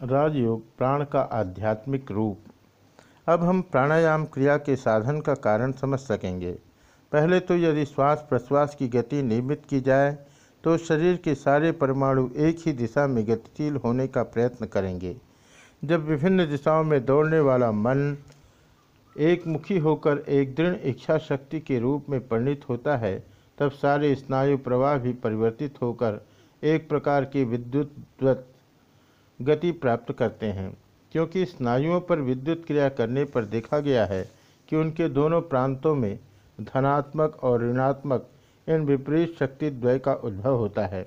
राजयोग प्राण का आध्यात्मिक रूप। अब हम प्राणायाम क्रिया के साधन का कारण समझ सकेंगे। पहले तो यदि श्वास प्रश्वास की गति नियमित की जाए तो शरीर के सारे परमाणु एक ही दिशा में गतिशील होने का प्रयत्न करेंगे। जब विभिन्न दिशाओं में दौड़ने वाला मन एक मुखी होकर एक दृढ़ इच्छा शक्ति के रूप में परिणित होता है, तब सारे स्नायु प्रवाह भी परिवर्तित होकर एक प्रकार की विद्युत गति प्राप्त करते हैं, क्योंकि स्नायुओं पर विद्युत क्रिया करने पर देखा गया है कि उनके दोनों प्रांतों में धनात्मक और ऋणात्मक इन विपरीत शक्ति द्वय का उद्भव होता है।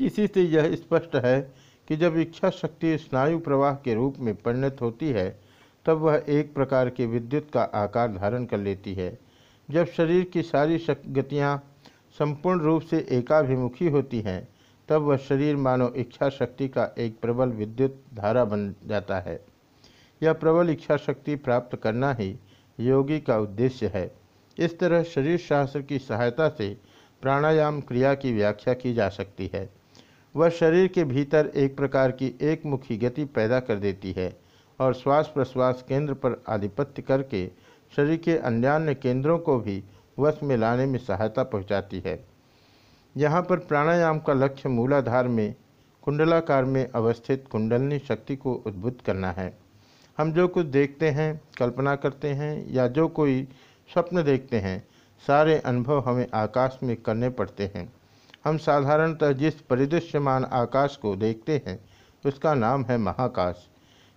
इसी से यह स्पष्ट है कि जब इच्छा शक्ति स्नायु प्रवाह के रूप में परिणत होती है, तब वह एक प्रकार के विद्युत का आकार धारण कर लेती है। जब शरीर की सारी गतियाँ संपूर्ण रूप से एकाभिमुखी होती हैं तब वह शरीर मानो इच्छा शक्ति का एक प्रबल विद्युत धारा बन जाता है। यह प्रबल इच्छा शक्ति प्राप्त करना ही योगी का उद्देश्य है। इस तरह शरीर शास्त्र की सहायता से प्राणायाम क्रिया की व्याख्या की जा सकती है। वह शरीर के भीतर एक प्रकार की एकमुखी गति पैदा कर देती है और श्वास प्रश्वास केंद्र पर आधिपत्य करके शरीर के अन्यान्य केंद्रों को भी वश में लाने में सहायता पहुंचाती है। यहाँ पर प्राणायाम का लक्ष्य मूलाधार में, कुंडलाकार में अवस्थित कुंडलनी शक्ति को उद्भुत करना है। हम जो कुछ देखते हैं, कल्पना करते हैं, या जो कोई स्वप्न देखते हैं, सारे अनुभव हमें आकाश में करने पड़ते हैं। हम साधारणतः जिस परिदृश्यमान आकाश को देखते हैं, उसका नाम है महाकाश।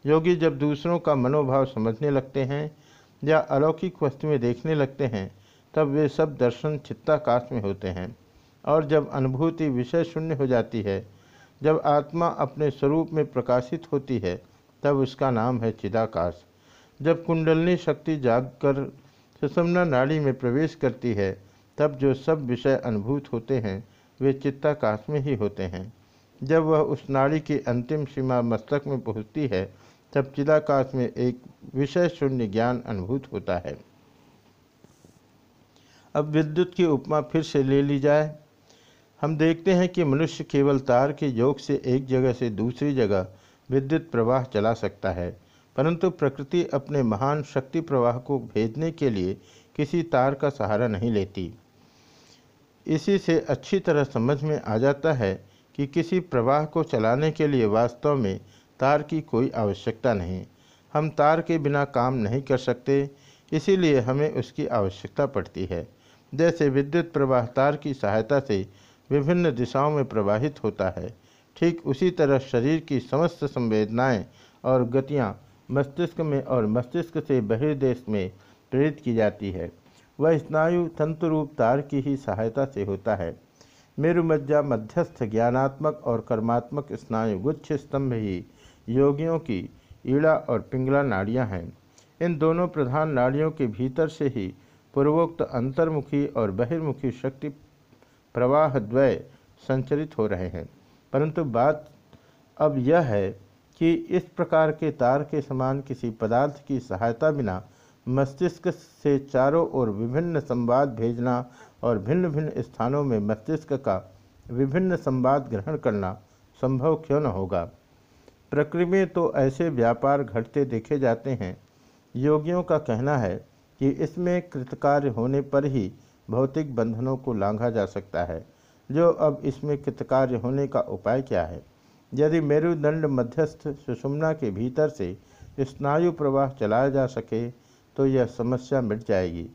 योगी जब दूसरों का मनोभाव समझने लगते हैं, या अलौकिक वस्तुएँ देखने लगते हैं, तब वे सब दर्शन चित्ताकाश में होते हैं। और जब अनुभूति विषय शून्य हो जाती है, जब आत्मा अपने स्वरूप में प्रकाशित होती है, तब उसका नाम है चिदाकाश। जब कुंडलनी शक्ति जागकर सुषमना नाड़ी में प्रवेश करती है, तब जो सब विषय अनुभूत होते हैं, वे चित्ताकाश में ही होते हैं। जब वह उस नाड़ी की अंतिम सीमा मस्तक में पहुँचती है, तब चिदाकाश में एक विषय शून्य ज्ञान अनुभूत होता है। अब विद्युत की उपमा फिर से ले ली जाए। हम देखते हैं कि मनुष्य केवल तार के योग से एक जगह से दूसरी जगह विद्युत प्रवाह चला सकता है, परंतु प्रकृति अपने महान शक्ति प्रवाह को भेजने के लिए किसी तार का सहारा नहीं लेती। इसी से अच्छी तरह समझ में आ जाता है कि किसी प्रवाह को चलाने के लिए वास्तव में तार की कोई आवश्यकता नहीं। हम तार के बिना काम नहीं कर सकते, इसीलिए हमें उसकी आवश्यकता पड़ती है। जैसे विद्युत प्रवाह तार की सहायता से विभिन्न दिशाओं में प्रवाहित होता है। ठीक उसी तरह शरीर की समस्त संवेदनाएँ और गतियाँ मस्तिष्क में और मस्तिष्क से बहिर्देश में प्रेरित की जाती है। वह स्नायु तंतुरूप तार की ही सहायता से होता है। मेरुमज्जा मध्यस्थ ज्ञानात्मक और कर्मात्मक स्नायु गुच्छ स्तंभ ही योगियों की ईड़ा और पिंगला नाड़ियाँ हैं। इन दोनों प्रधान नाड़ियों के भीतर से ही पूर्वोक्त अंतर्मुखी और बहिर्मुखी शक्ति प्रवाह द्वय संचरित हो रहे हैं। परंतु बात अब यह है कि इस प्रकार के तार के समान किसी पदार्थ की सहायता बिना मस्तिष्क से चारों ओर विभिन्न संवाद भेजना और भिन्न भिन्न स्थानों में मस्तिष्क का विभिन्न संवाद ग्रहण करना संभव क्यों न होगा? प्रकृति में तो ऐसे व्यापार घटते देखे जाते हैं। योगियों का कहना है कि इसमें कृतकार्य होने पर ही भौतिक बंधनों को लांघा जा सकता है। जो अब इसमें कृतकार्य होने का उपाय क्या है? यदि मेरुदंड मध्यस्थ सुषुम्ना के भीतर से स्नायु प्रवाह चलाया जा सके तो यह समस्या मिट जाएगी।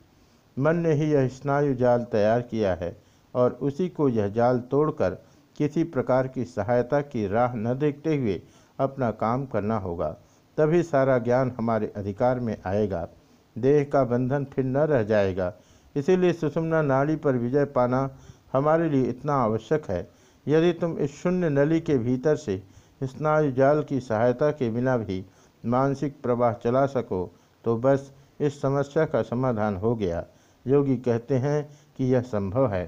मन ने ही यह स्नायु जाल तैयार किया है और उसी को यह जाल तोड़कर किसी प्रकार की सहायता की राह न देखते हुए अपना काम करना होगा। तभी सारा ज्ञान हमारे अधिकार में आएगा। देह का बंधन फिर न रह जाएगा। इसीलिए सुषुम्ना नाड़ी पर विजय पाना हमारे लिए इतना आवश्यक है। यदि तुम इस शून्य नली के भीतर से स्नायु जाल की सहायता के बिना भी मानसिक प्रवाह चला सको तो बस इस समस्या का समाधान हो गया। योगी कहते हैं कि यह संभव है।